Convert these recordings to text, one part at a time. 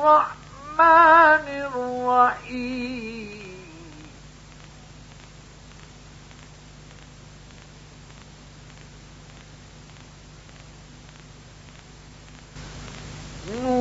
الله الرحمن الرحيم والقلم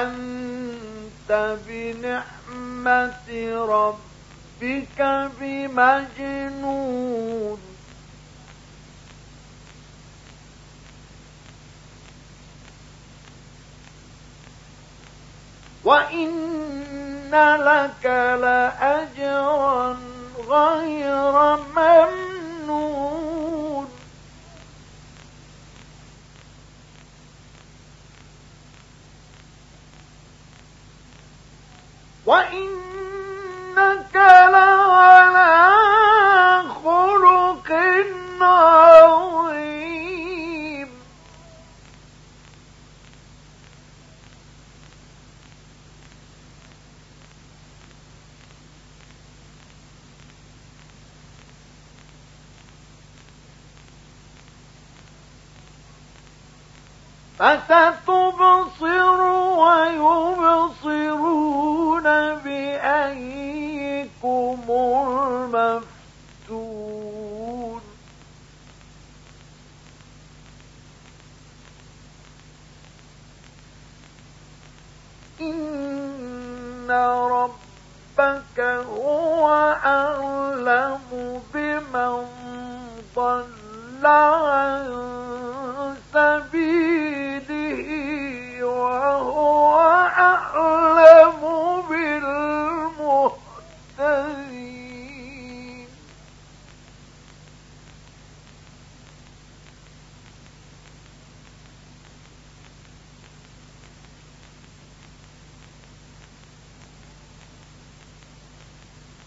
أنت بنعمة ربك بمجنون. وإن لك لأجرا غير ممنون. وإنك لعلى خلق عظيم. فستبصر أعلم بمن ضل عن سبيل وهو أعلم.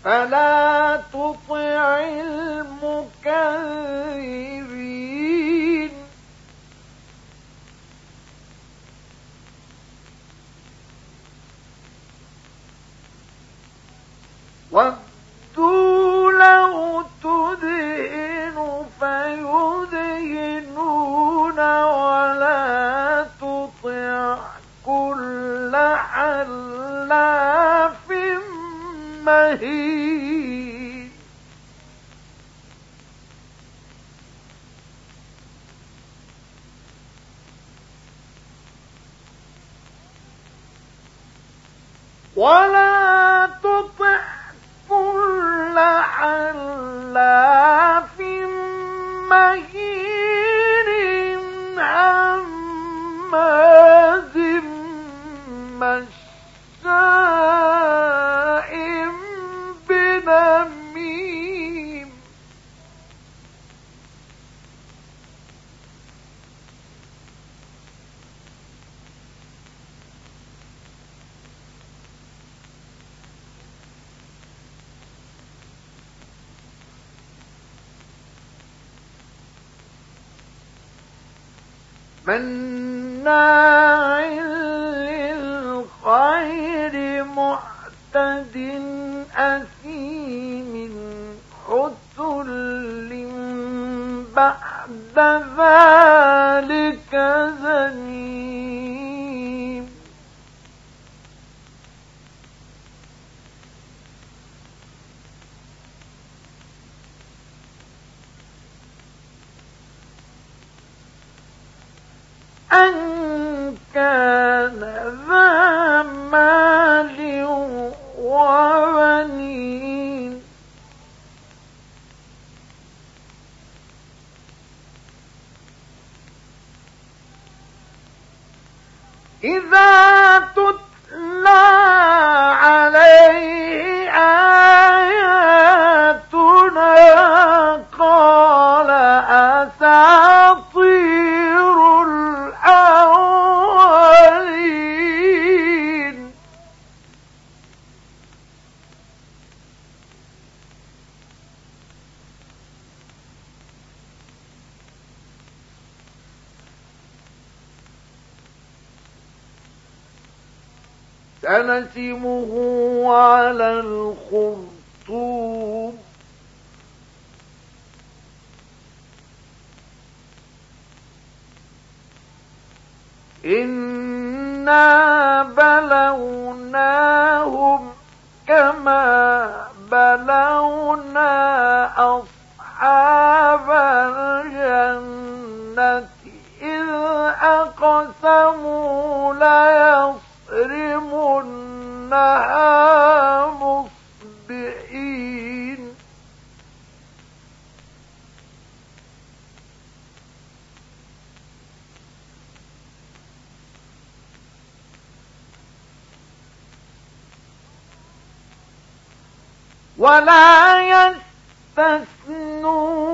فلا تطع المكذبين. ودوا لو تدهن فيدهنون ولا تطع كل حلاف مهين ولا تطع كل حلاف مهين هماز مشاء مناع أن كان ذا سنسمه على الخرطوم. إنا بلوناهم كما ليصرمنها مصبحين ولا يستثنون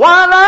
ولا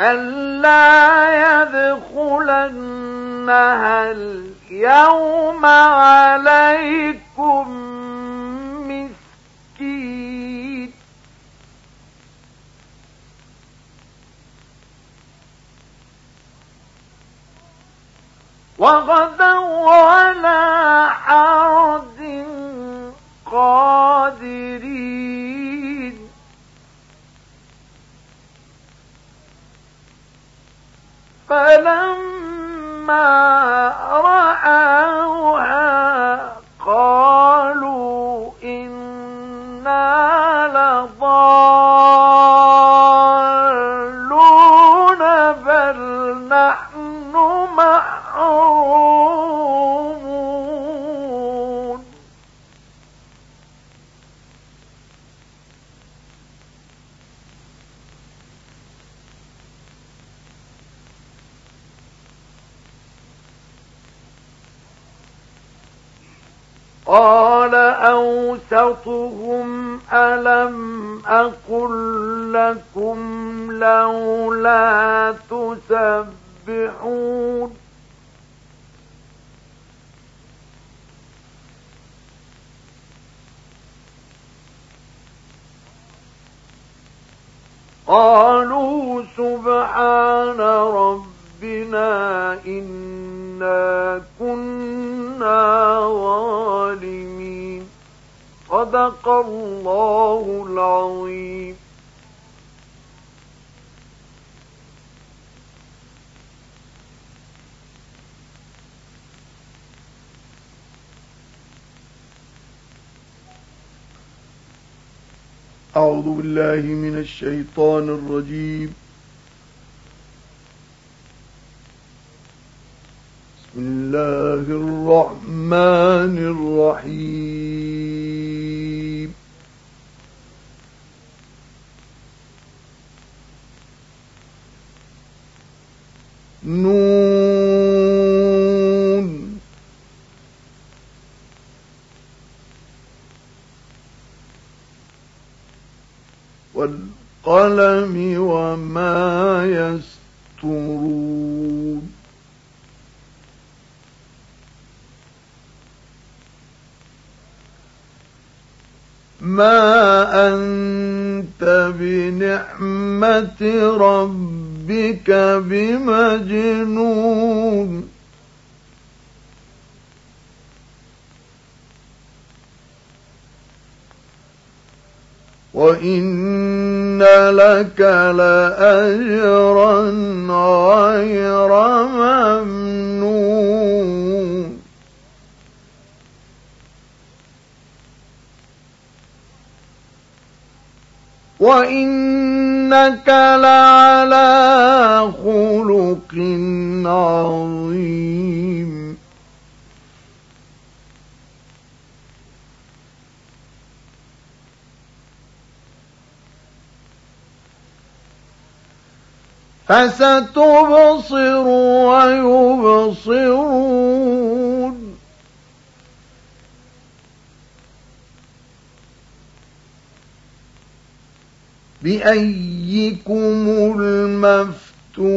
ألا يدخلنها اليوم عليكم مسكين. وغدوا على 吗？قال أوسطهم ألم أقل لكم لولا تسبحون قالوا سبحان ربنا إنا كنا ظالمين صدق الله العظيم. أعوذ بالله من الشيطان الرجيم. بسم الله الرحمن الرحيم. نون. والقلم وإن لك لأجرا غير ممنون وإنك لعلى خلق عظيم فستبصر ويبصرون. بأيكم المفتون.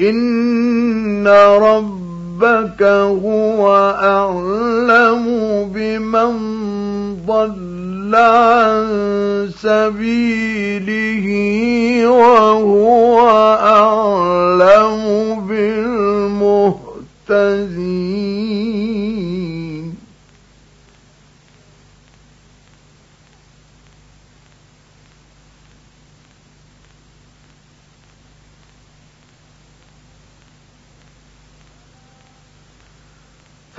إن ربك هو أعلم بمن ضل عن سبيله وهو أعلم بالمهتدين.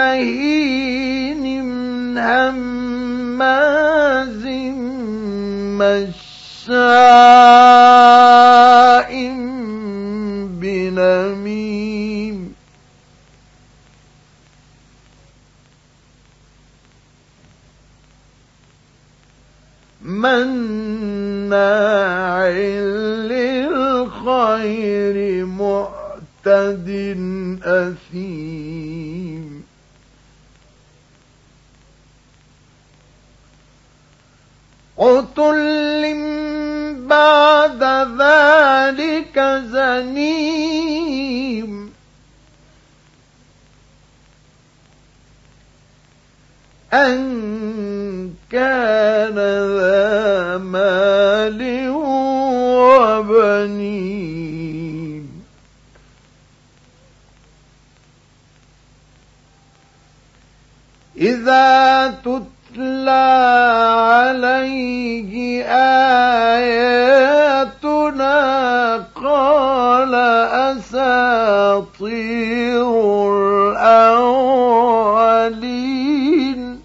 مهين هماز مشاء بنميم مناع للخير معتد أثيم بعد ذلك زنيم. أن كان ذا مال وبنين. إذا تتلى عليه الأولين.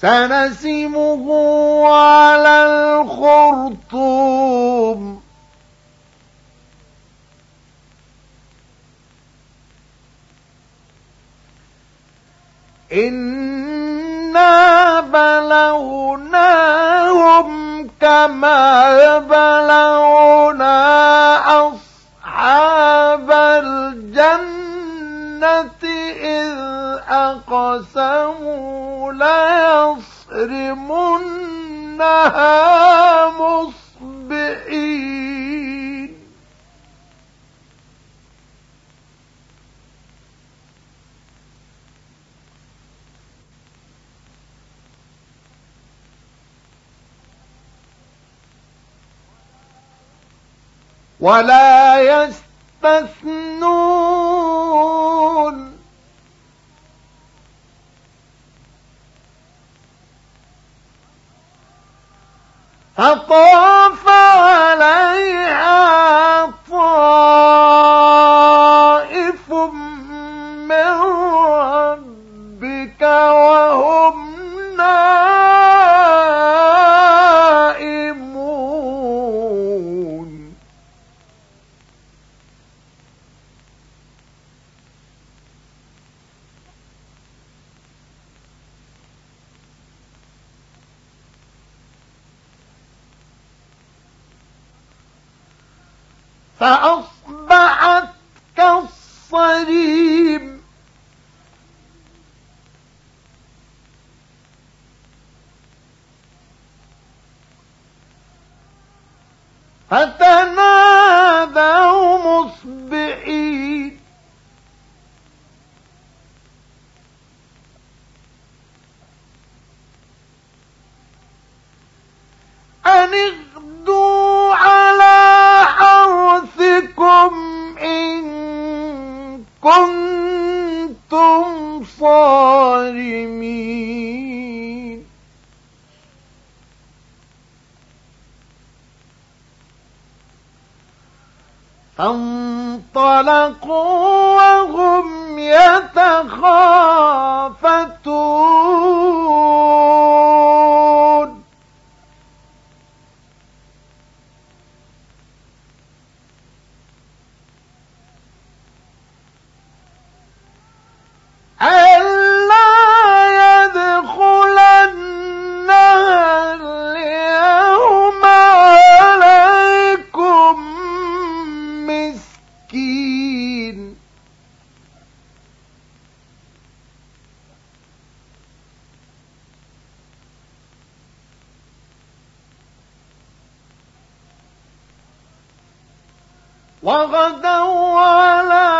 سنسمه على الخرطوم. إنا بلوناهم كما بلونا أصحاب الجنة إذ أقسموا ليصرمنها مصبحين ولا يستثنون. فطاف عليها فأصبحت كالصريم. فتنادوا وغدوا على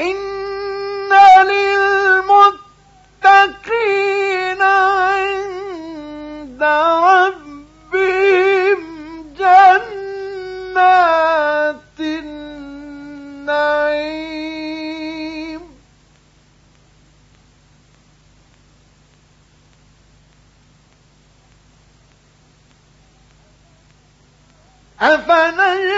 إن للمتقين عند ربهم جنات النعيم أفنجعل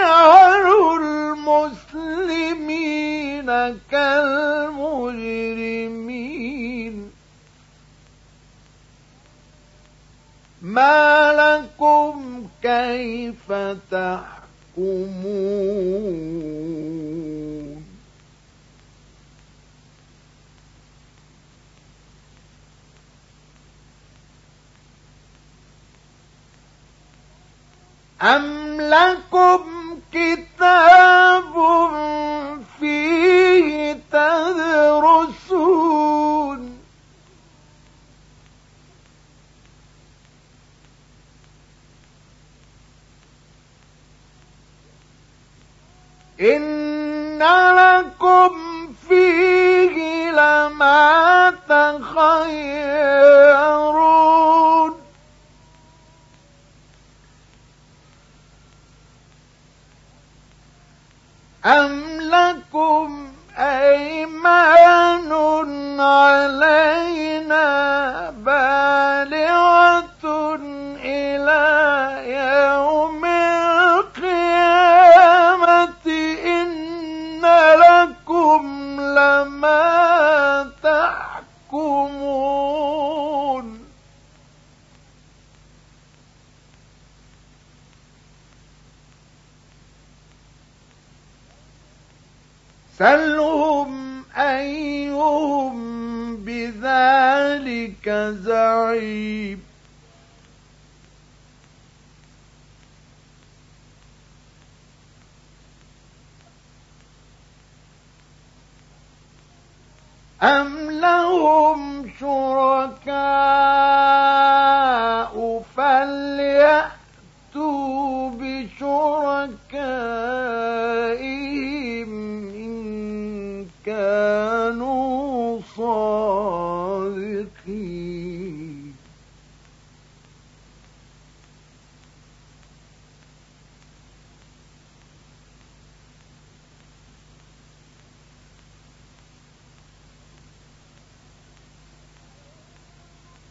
تحكمون أم لكم كتاب فيه تدرسون إن لكم فيه لما تخيرون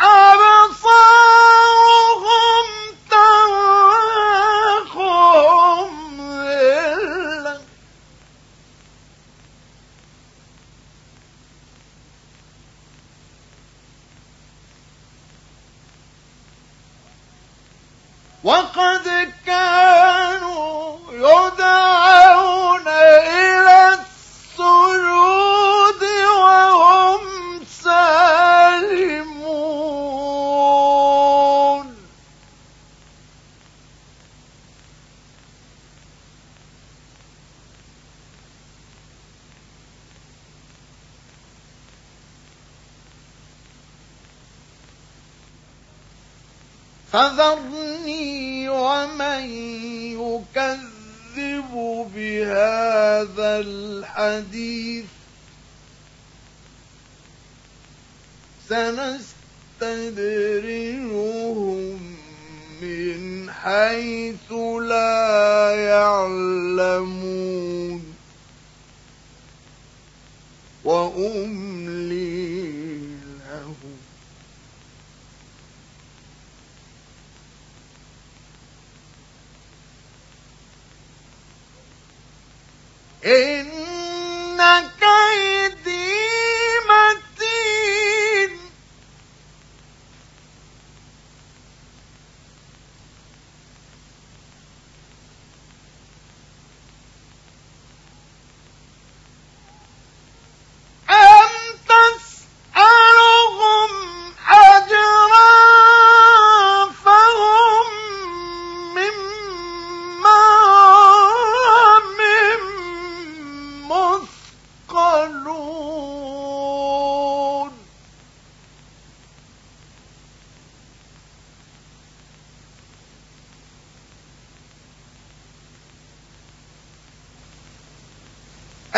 أبصارهم وقد كانوا يدعون الحديث. سنستدرجهم من حيث لا يعلمون. وأملي لهم. إن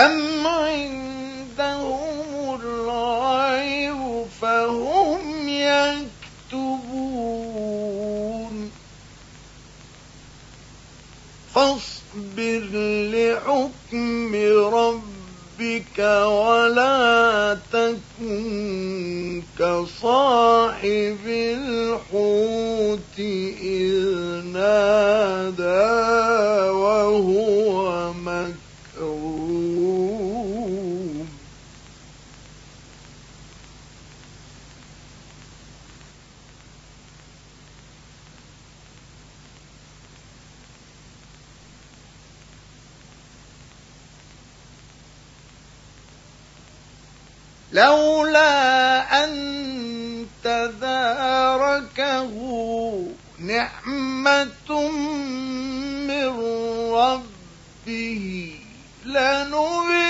أم عندهم الغيب فهم يكتبون فاصبر لحكم ربك ولا تكن كصاحب الحوت إذ نادى وهو مكروم لولا أن تداركه نعمة من ربه لنبذ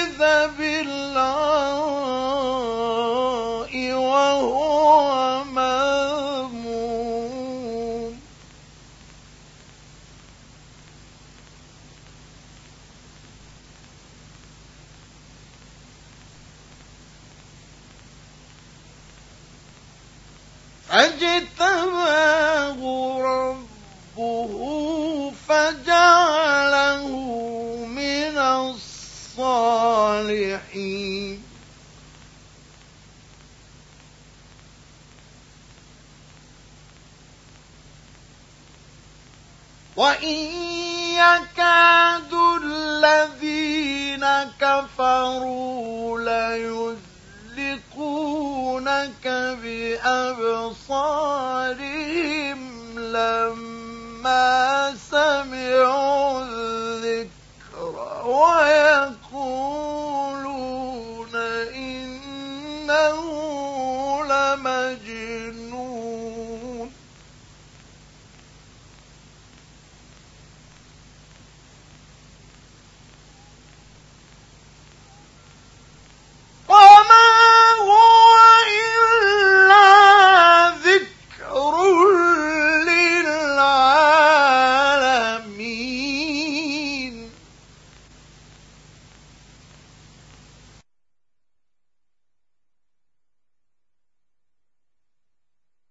فجعله من الصالحين. وإن يكاد الذين كفروا ليزلقونك بأبصارهم ويقول